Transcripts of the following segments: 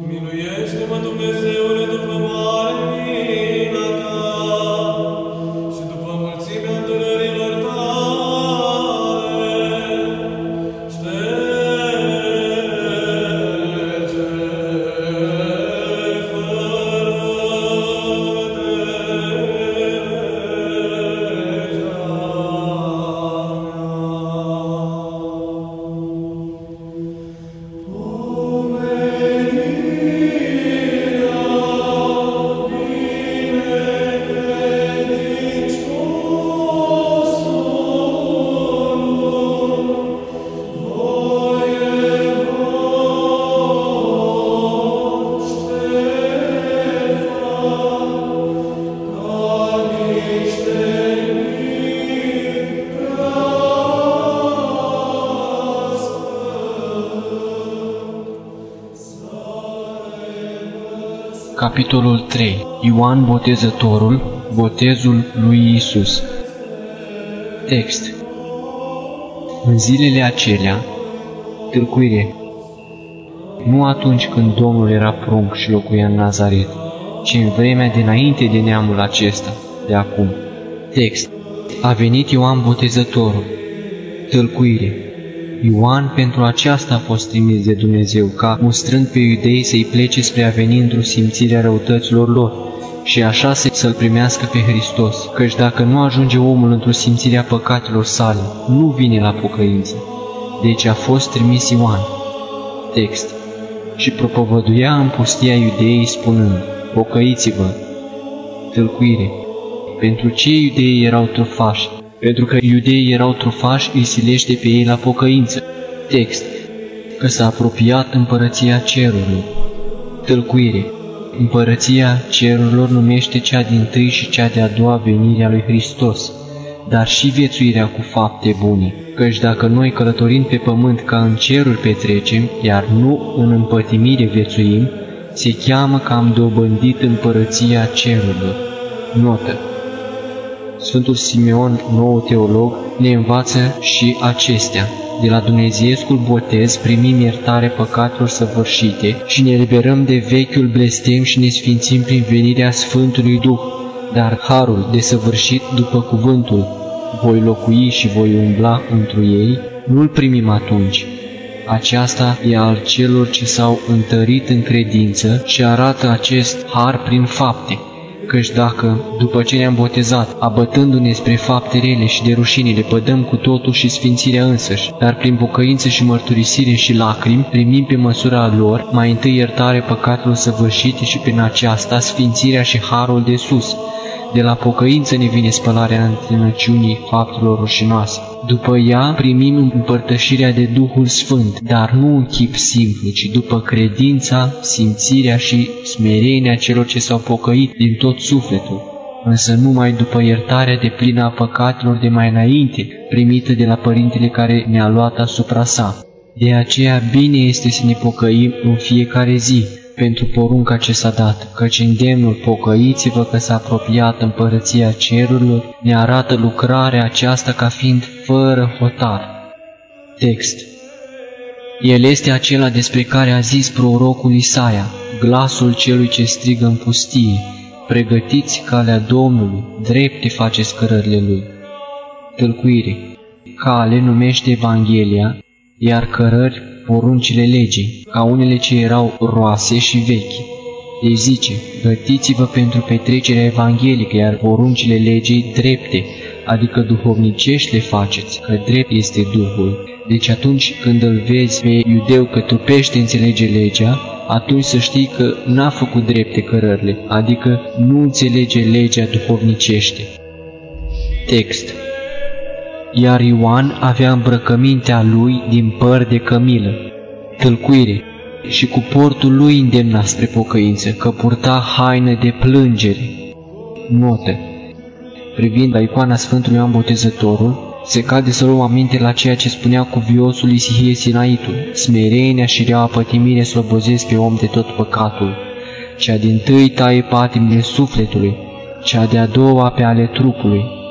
Miluiește-mă, Dumnezeule, Capitolul 3 Ioan Botezătorul, botezul lui Isus. Text. În zilele acelea, târcuire, nu atunci când Domnul era prunc și locuia în Nazaret, ci în vremea dinainte de neamul acesta, de acum. Text. A venit Ioan Botezătorul, tâlcuire, Ioan pentru aceasta a fost trimis de Dumnezeu, ca mustrând pe iudei să-i plece spre a veni într-o simțire a răutăților lor și așa să-L primească pe Hristos, căci dacă nu ajunge omul într-o simțire a păcatelor sale, nu vine la pocăință. Deci a fost trimis Ioan. Text Și propovăduia în pustia iudeii spunând, Pocăiți-vă! Tâlcuire Pentru ce iudeii erau trufași? Pentru că iudeii erau trufași, îi silește pe ei la pocăință. Text. Că s-a apropiat împărăția cerurilor. Tălcuire. Împărăția cerurilor numește cea din tâi și cea de-a doua venire a lui Hristos, dar și viețuirea cu fapte bune, căci dacă noi călătorind pe pământ ca în ceruri petrecem, iar nu în împătimire viețuim, se cheamă că am dobândit împărăția cerurilor. Notă. Sfântul Simeon, nou teolog, ne învață și acestea. De la Dumnezeiescul botez primim iertare păcatelor săvârșite și ne liberăm de vechiul blestem și ne sfințim prin venirea Sfântului Duh, dar harul desăvârșit după cuvântul, voi locui și voi umbla întru ei, nu-l primim atunci. Aceasta e al celor ce s-au întărit în credință și arată acest har prin fapte căci dacă, după ce ne-am botezat, abătându-ne spre fapte rele și de rușine, le pădăm cu totul și sfințirea însăși, dar prin pocăință și mărturisire și lacrimi, primim pe măsura lor mai întâi iertare păcatelor săvârșite și prin aceasta sfințirea și harul de sus. De la pocăință ne vine spălarea întâlnăciunii faptelor rușinoase. După ea primim împărtășirea de Duhul Sfânt, dar nu în chip simplu, ci după credința, simțirea și smerenia celor ce s-au pocăit din tot sufletul, însă numai după iertarea de plină a păcatelor de mai înainte, primită de la Părintele care ne-a luat asupra sa. De aceea bine este să ne pocăim în fiecare zi, pentru porunca ce s-a dat, căci îndemnul pocăiți-vă că s-a apropiat împărăția cerurilor, ne arată lucrarea aceasta ca fiind fără hotar. Text El este acela despre care a zis prorocul Isaia, glasul celui ce strigă în pustie, pregătiți calea Domnului, drepte faceți cărările Lui. Tâlcuire Cale numește Evanghelia, iar cărări poruncile legii, ca unele ce erau roase și vechi. Deci zice, gătiți-vă pentru petrecerea evanghelică, iar poruncile legii drepte, adică duhovnicești le faceți, că drept este Duhul. Deci atunci când îl vezi pe iudeu că trupește înțelege legea, atunci să știi că n-a făcut drepte cărările, adică nu înțelege legea duhovnicește. Text iar Ioan avea îmbrăcămintea lui din păr de cămilă, tâlcuire, și cu portul lui îndemna spre pocăință, că purta haină de plângere. Notă. Privind la icoana Sfântului Ioan Botezătorul, se cade să luăm aminte la ceea ce spunea cuviosul Isihie Sinaitul, smerenia și reaua pătimire slobozesc pe om de tot păcatul, cea din tâi taie patimile sufletului, cea de-a doua pe ale trupului,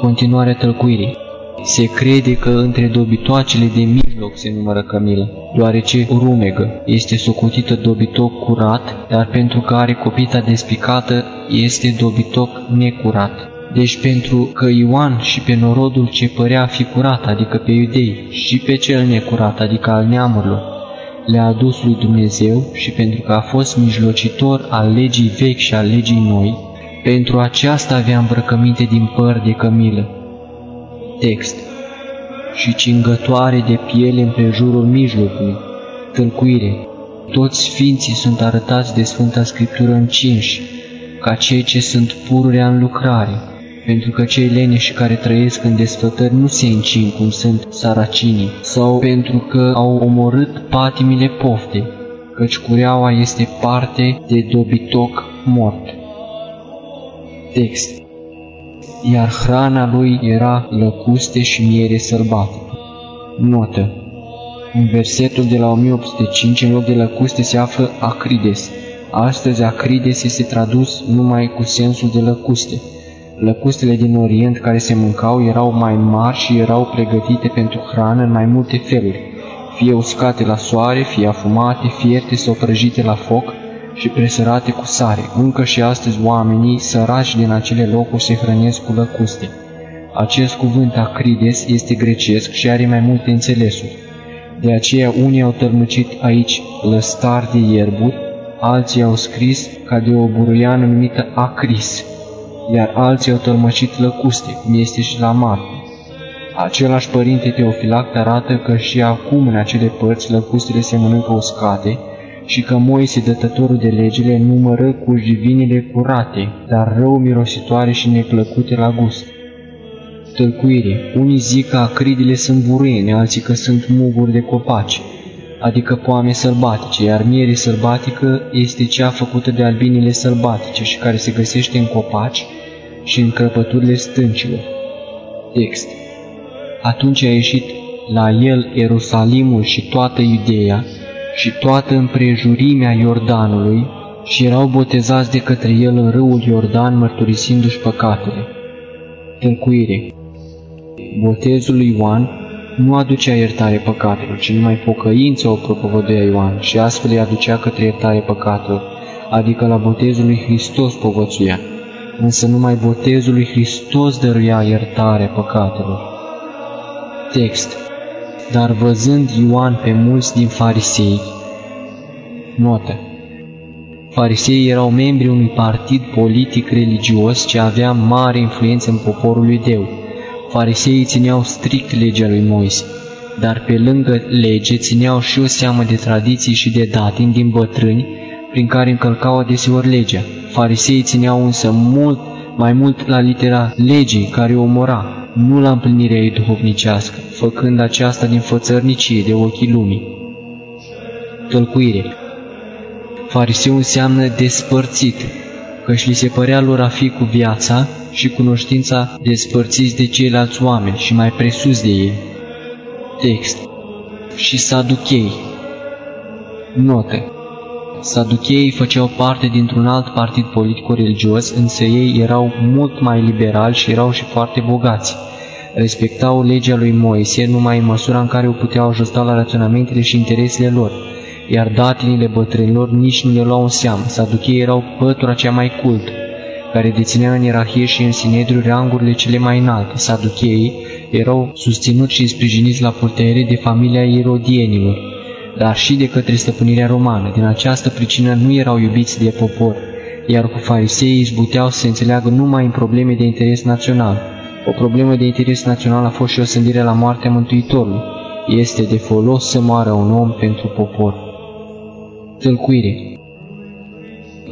continuarea tălcuirii. Se crede că între dobitoacele de mijloc se numără cămilă, deoarece rumegă este socotită dobitoc curat, dar pentru că are copita despicată este dobitoc necurat. Deci pentru că Ioan și pe norodul ce părea fi curat, adică pe iudei, și pe cel necurat, adică al neamurilor, le-a adus lui Dumnezeu și pentru că a fost mijlocitor al legii vechi și al legii noi, pentru aceasta avea îmbrăcăminte din păr de cămilă. Text Și cingătoare de piele împrejurul mijlocului. Tâlcuire Toți sfinții sunt arătați de Sfânta Scriptură încinși, ca cei ce sunt pururea în lucrare, pentru că cei leneși care trăiesc în desfătări nu se încin cum sunt saracinii, sau pentru că au omorât patimile pofte, căci cureaua este parte de dobitoc mort. Text Iar hrana lui era lăcuste și miere sărbatică. Notă În versetul de la 1805, în loc de lăcuste, se află acrides. Astăzi acrides este tradus numai cu sensul de lăcuste. Lăcustele din Orient care se mâncau erau mai mari și erau pregătite pentru hrană în mai multe feluri, fie uscate la soare, fie afumate, fierte sau prăjite la foc și presărate cu sare. Încă și astăzi oamenii săraci din acele locuri se hrănesc cu lăcuste. Acest cuvânt acrides este grecesc și are mai multe înțelesuri. De aceea unii au tălmăcit aici lăstar de ierburi, alții au scris ca de o buruiană numită acris, iar alții au tălmăcit lăcuste, cum este și la Marcu. Același părinte Teofilact arată că și acum în acele părți lăcustele se mănâncă uscate și că Moise, dătătorul de legile, numără cu jivinile curate, dar rău mirositoare și neplăcute la gust. Tălcuire. Unii zic că acridile sunt buruiene, alții că sunt muguri de copaci, adică poame sălbatice, iar mierii sălbatică este cea făcută de albinile sălbatice și care se găsește în copaci și în crăpăturile stâncilor. Text Atunci a ieșit la el Ierusalimul și toată Iudeea și toată împrejurimea Iordanului și erau botezați de către el în râul Iordan, mărturisindu-și păcatele. Tălcuire Botezul lui Ioan nu aducea iertare păcatelor, ci numai pocăință o propovăduia Ioan și astfel îi aducea către iertare păcatelor, adică la botezul lui Hristos povățuia, însă numai botezul lui Hristos dăruia iertare păcatelor. Text Dar văzând Ioan pe mulți din farisei, notă, Fariseii erau membri unui partid politic religios ce avea mare influență în poporul lui Deu, Fariseii țineau strict legea lui Moise, dar pe lângă lege țineau și o seamă de tradiții și de datini din bătrâni, prin care încălcau adeseori legea. Fariseii țineau însă mult mai mult la litera legii care o omora, nu la împlinirea ei duhovnicească, făcând aceasta din fățărnicie de ochii lumii. Tălcuire Fariseu înseamnă despărțit, căci li se părea lor a fi cu viața și cunoștința despărțiți de ceilalți oameni și mai presus de ei. Text Și saduchei Notă Saducheii făceau parte dintr-un alt partid politico-religios, însă ei erau mult mai liberali și erau și foarte bogați. Respectau legea lui Moise numai în măsura în care o puteau ajusta la raționamentele și interesele lor, iar datinile bătrânilor nici nu le luau în seamă. Saducheii erau pătura cea mai cultă care deținea în ierarhie și în sinedriu rangurile cele mai înalte, saducheii, erau susținuți și sprijiniți la putere de familia irodienilor, dar și de către stăpânirea romană. Din această pricină nu erau iubiți de popor, iar cu fariseii izbuteau să se înțeleagă numai în probleme de interes național. O problemă de interes național a fost și o sândire la moartea Mântuitorului. Este de folos să moară un om pentru popor. Tâlcuire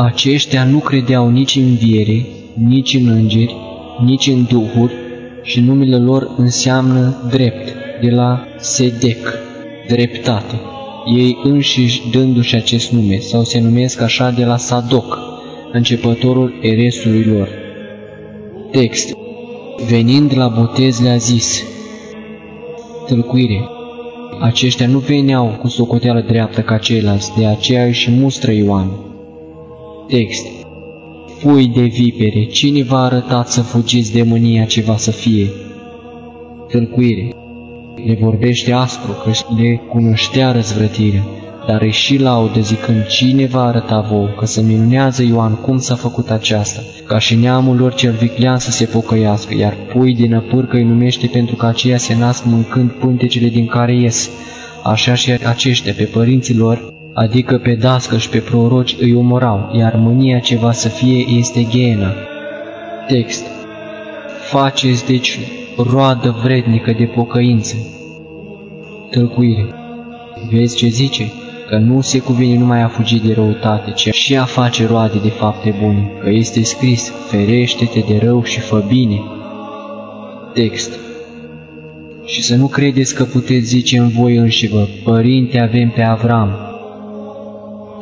aceștia nu credeau nici în viere, nici în îngeri, nici în duhuri și numele lor înseamnă drept, de la sedec, dreptate. Ei înșiși dându-și acest nume, sau se numesc așa de la Sadoc, începătorul eresului lor. Text Venind la botez le-a zis Tâlcuire Aceștia nu veneau cu socoteală dreaptă ca ceilalți, de aceea își mustră Ioan. Text Fui de vipere, cine v-a arătat să fugiți de mânia ce va să fie? Tâlcuire. Le vorbește aspru că le cunoștea răzvrătirea, dar își și laudă zicând cine va arăta vouă că se minunează Ioan cum s-a făcut aceasta, ca și neamul lor cel viclean să se pocăiască, iar pui din năpârcă îi numește pentru că aceia se nasc mâncând pântecele din care ies. Așa și aceștia pe părinții lor, adică pe dască și pe proroci îi omorau, iar mânia ce va să fie este ghiena. Text Faceți deci roadă vrednică de pocăință. Tălcuire Vezi ce zice? Că nu se cuvine numai a fugi de răutate, ci și a face roade de fapte bune, că este scris, ferește-te de rău și fă bine. Text Și să nu credeți că puteți zice în voi înșivă, Părinte avem pe Avram.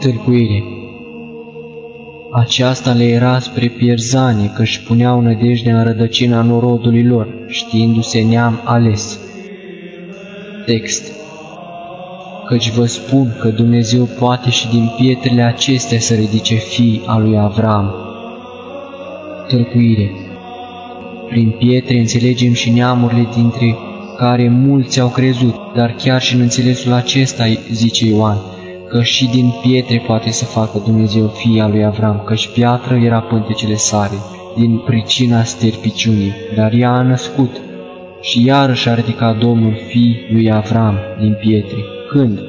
Tâlcuire aceasta le era spre pierzanie, că își puneau nădejde în rădăcina norodului lor, știindu-se neam ales. Text Căci vă spun că Dumnezeu poate și din pietrele acestea să ridice fii a lui Avram. Tălcuire Prin pietre înțelegem și neamurile dintre care mulți au crezut, dar chiar și în înțelesul acesta, zice Ioan, că și din pietre poate să facă Dumnezeu fia lui Avram, căci piatră era pântecele sare, din pricina sterpiciunii, dar ea a născut și iarăși a ridicat Domnul fii lui Avram din pietre. Când?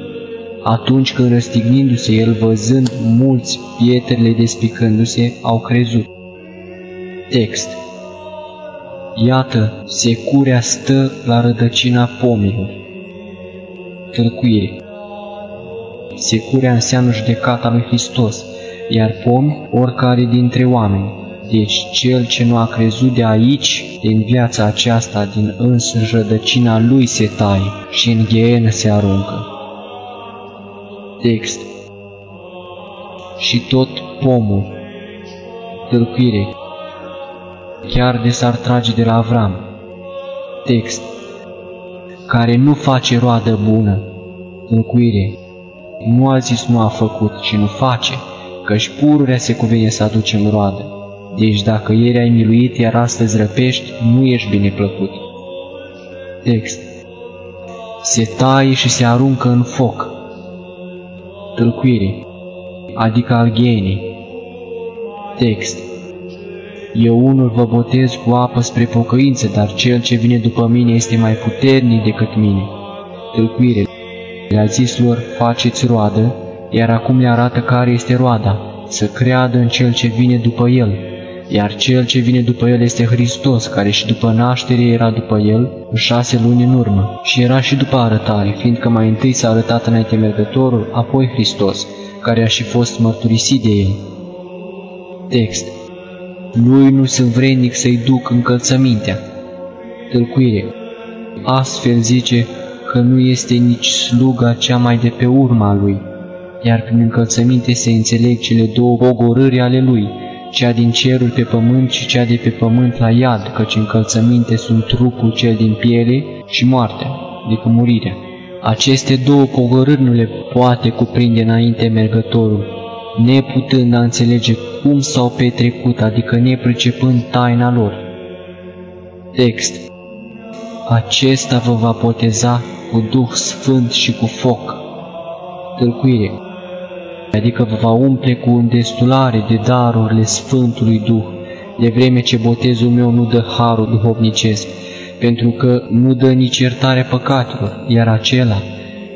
Atunci când răstignindu-se el, văzând mulți pietrele despicându-se, au crezut. Text Iată, securea stă la rădăcina pomilor. Tălcuire Securea înseamnă judecata lui Hristos, iar pomi oricare dintre oameni. Deci cel ce nu a crezut de aici, din viața aceasta, din însă rădăcina lui se taie și în ghienă se aruncă. Text Și tot pomul, tâlcuire, chiar de s-ar trage de la Avram. Text care nu face roadă bună, tâlcuire, nu a zis nu a făcut, ci nu face, căci pururea se cuvine să aducem roadă. Deci dacă ieri ai miluit, iar astăzi răpești, nu ești bine plăcut. Text Se taie și se aruncă în foc. Tâlcuire, adică al ghenii. Text Eu unul vă botez cu apă spre pocăință, dar cel ce vine după mine este mai puternic decât mine. Tâlcuire le-a zis lor, faceți roadă, iar acum le arată care este roada, să creadă în Cel ce vine după El, iar Cel ce vine după El este Hristos, care și după naștere era după El, în șase luni în urmă, și era și după arătare, fiindcă mai întâi s-a arătat înainte mergătorul, apoi Hristos, care a și fost mărturisit de El. Text Lui nu sunt vrednic să-i duc încălțămintea. Tâlcuire Astfel zice că nu este nici sluga cea mai de pe urma lui, iar prin încălțăminte se înțeleg cele două pogorâri ale lui, cea din cerul pe pământ și cea de pe pământ la iad, căci încălțăminte sunt trupul cel din piele și moartea, adică murirea. Aceste două pogorâri nu le poate cuprinde înainte mergătorul, neputând a înțelege cum s-au petrecut, adică nepricepând taina lor. Text Acesta vă va poteza cu Duh Sfânt și cu foc. Tâlcuire, adică vă va umple cu îndestulare de darurile Sfântului Duh, de vreme ce botezul meu nu dă harul duhovnicesc, pentru că nu dă nici iertare păcatelor, iar acela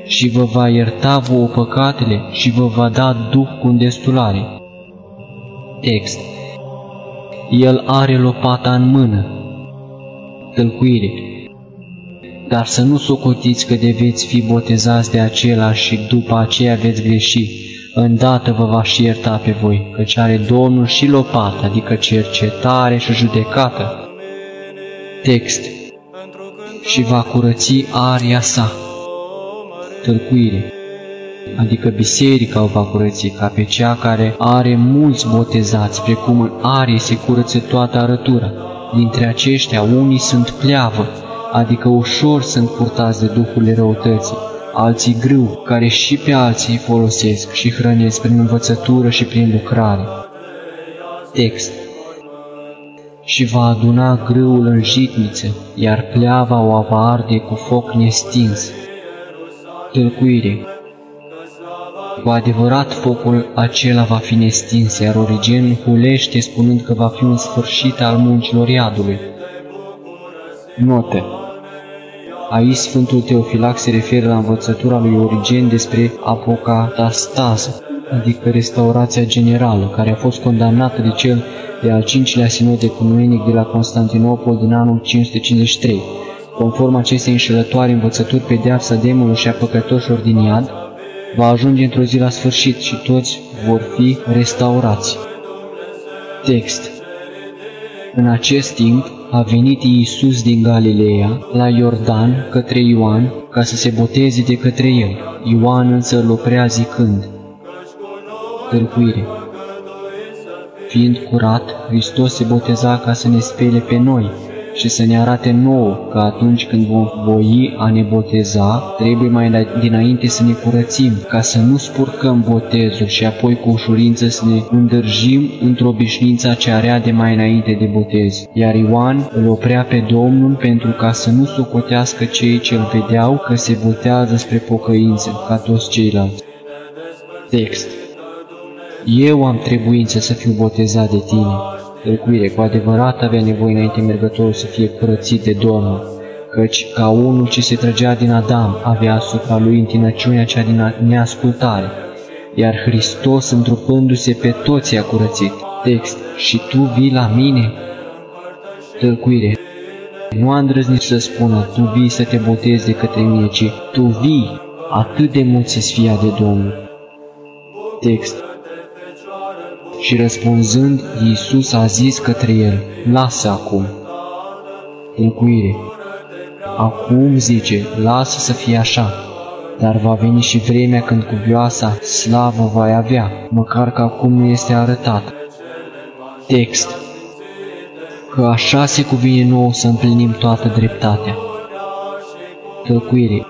și vă va ierta vouă păcatele și vă va da Duh cu îndestulare. Text El are lopata în mână. Tâlcuire dar să nu socotiți că de veți fi botezați de acela și după aceea veți greși, îndată vă va și ierta pe voi, căci are Domnul și lopată, adică cercetare și judecată. Text Și va curăți aria sa. Tâlcuire adică biserica o va curăți, ca pe cea care are mulți botezați, precum în arie se curăță toată arătura. Dintre aceștia unii sunt pleavă, adică ușor sunt purtați de duhurile răutății, alții grâu, care și pe alții îi folosesc și hrănesc prin învățătură și prin lucrare. Text și va aduna grâul în jitniță, iar pleava o va arde cu foc nestins. Tâlcuire Cu adevărat focul acela va fi nestins, iar Origen hulește spunând că va fi un sfârșit al muncilor iadului. Note Aici Sfântul Teofilac se referă la învățătura lui Origen despre apocatastază, adică restaurația generală, care a fost condamnată de cel de al cincilea sinod ecumenic de la Constantinopol din anul 553. Conform acestei înșelătoare învățături, pedeapsa demonului și a păcătoșilor din iad va ajunge într-o zi la sfârșit și toți vor fi restaurați. Text În acest timp a venit Iisus din Galileea la Iordan către Ioan ca să se boteze de către el. Ioan însă îl oprea zicând, Tâlcuire Fiind curat, Hristos se boteza ca să ne spele pe noi și să ne arate nouă că atunci când vom voi a ne boteza, trebuie mai dinainte să ne curățim, ca să nu spurcăm botezul și apoi cu ușurință să ne îndârjim într-o obișnuință ce area de mai înainte de botez. Iar Ioan îl oprea pe Domnul pentru ca să nu socotească cei ce îl vedeau că se botează spre pocăință, ca toți ceilalți. Text eu am trebuință să fiu botezat de tine. Tălcuire, cu adevărat avea nevoie înainte mergătorul să fie curățit de Domnul, căci ca unul ce se trăgea din Adam avea asupra lui întinăciunea cea din neascultare, iar Hristos, întrupându-se pe toți, a curățit. Text, și tu vii la mine? Tălcuire, nu a îndrăznit să spună, tu vii să te botezi de către mine, ci tu vii, atât de mult se fia de Domnul. Text, și răspunzând, Iisus a zis către el, Lasă acum. Încuire. Acum, zice, lasă să fie așa, dar va veni și vremea când cuvioasa slavă va avea, măcar că acum nu este arătat. Text Că așa se cuvine nouă să împlinim toată dreptatea. Tălcuire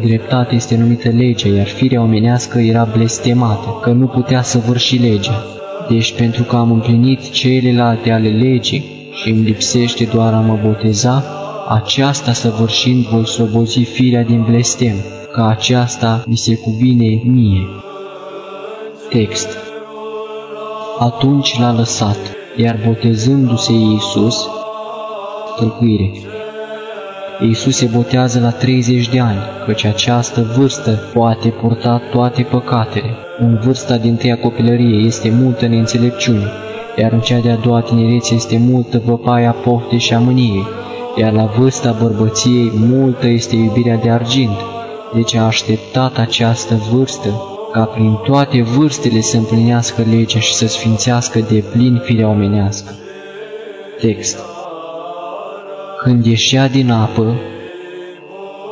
Dreptatea este numită legea, iar firea omenească era blestemată, că nu putea să vârși legea. Deci pentru că am împlinit celelalte ale legii și îmi lipsește doar a mă boteza, aceasta săvârșind voi slobozi firea din blestem, ca aceasta mi se cuvine mie. Text. Atunci l-a lăsat, iar botezându-se Iisus, tălcuire, Iisus se botează la 30 de ani, căci această vârstă poate purta toate păcatele. În vârsta din tâia copilărie este multă neînțelepciune, iar în cea de-a doua tinerețe este multă văpaia pofte și amâniei, iar la vârsta bărbăției multă este iubirea de argint. Deci a așteptat această vârstă ca prin toate vârstele să împlinească legea și să sfințească de plin firea omenească. Text când ieșea din apă,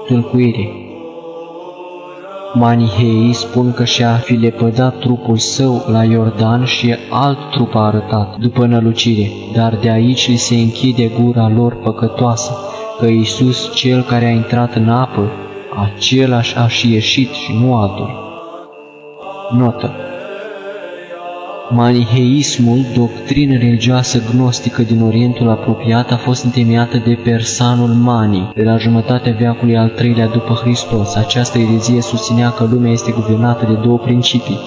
tâlcuire. Maniheii spun că și-a fi lepădat trupul său la Iordan și alt trup a arătat după nălucire, dar de aici li se închide gura lor păcătoasă, că Iisus, cel care a intrat în apă, același a și ieșit și nu altul. Notă Maniheismul, doctrină religioasă gnostică din Orientul apropiat, a fost întemeiată de persanul Mani, de la jumătatea veacului al treilea după Hristos. Această erezie susținea că lumea este guvernată de două principii,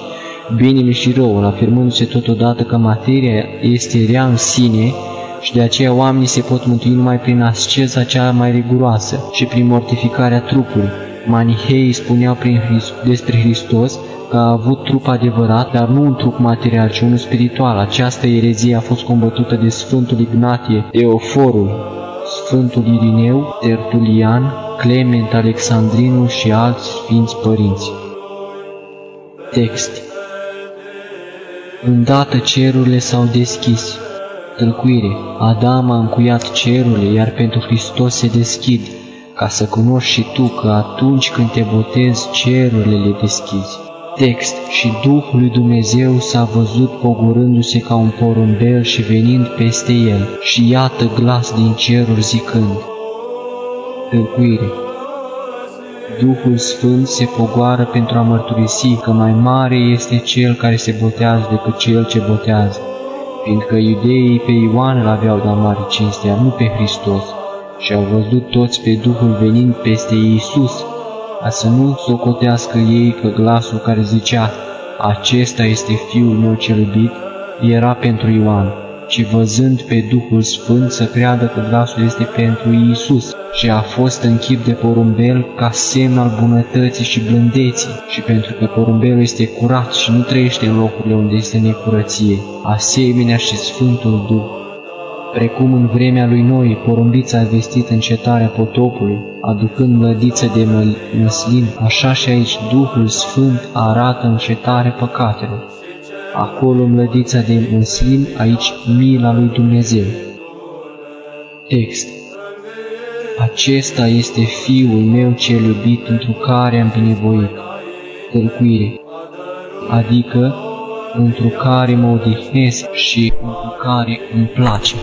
binele și răul, afirmându-se totodată că materia este rea în sine și de aceea oamenii se pot mântui numai prin asceza cea mai riguroasă și prin mortificarea trupului. Maniheii spuneau prin Christ, despre Hristos că a avut trup adevărat, dar nu un trup material, ci unul spiritual. Această erezie a fost combătută de Sfântul Ignatie, Eoforul, Sfântul Irineu, Tertulian, Clement Alexandrinu și alți sfinți părinți. Text Îndată cerurile s-au deschis. Tălcuire. Adam a încuiat cerurile, iar pentru Hristos se deschid, ca să cunoști și tu că atunci când te botezi, cerurile le deschizi. Text. Și Duhul lui Dumnezeu s-a văzut pogorându-se ca un porumbel și venind peste el. Și iată glas din ceruri zicând, Tâlcuire. Duhul Sfânt se pogoară pentru a mărturisi că mai mare este Cel care se botează decât Cel ce botează, fiindcă iudeii pe Ioan îl aveau de mare cinstea, nu pe Hristos, și au văzut toți pe Duhul venind peste Iisus, ca să nu socotească ei că glasul care zicea, acesta este Fiul meu cel iubit, era pentru Ioan, ci văzând pe Duhul Sfânt să creadă că glasul este pentru Iisus și a fost în chip de porumbel ca semn al bunătății și blândeții și pentru că porumbelul este curat și nu trăiește în locurile unde este necurăție, asemenea și Sfântul Duh. Precum în vremea lui Noi, porumbița a vestit încetarea potopului, aducând mlădiță de măslin, așa și aici Duhul Sfânt arată încetarea păcatelor. Acolo mlădița de măslin, aici mila lui Dumnezeu. Text Acesta este Fiul meu cel iubit, pentru care am binevoit. Tălcuire Adică, pentru care mă odihnesc și pentru care îmi place.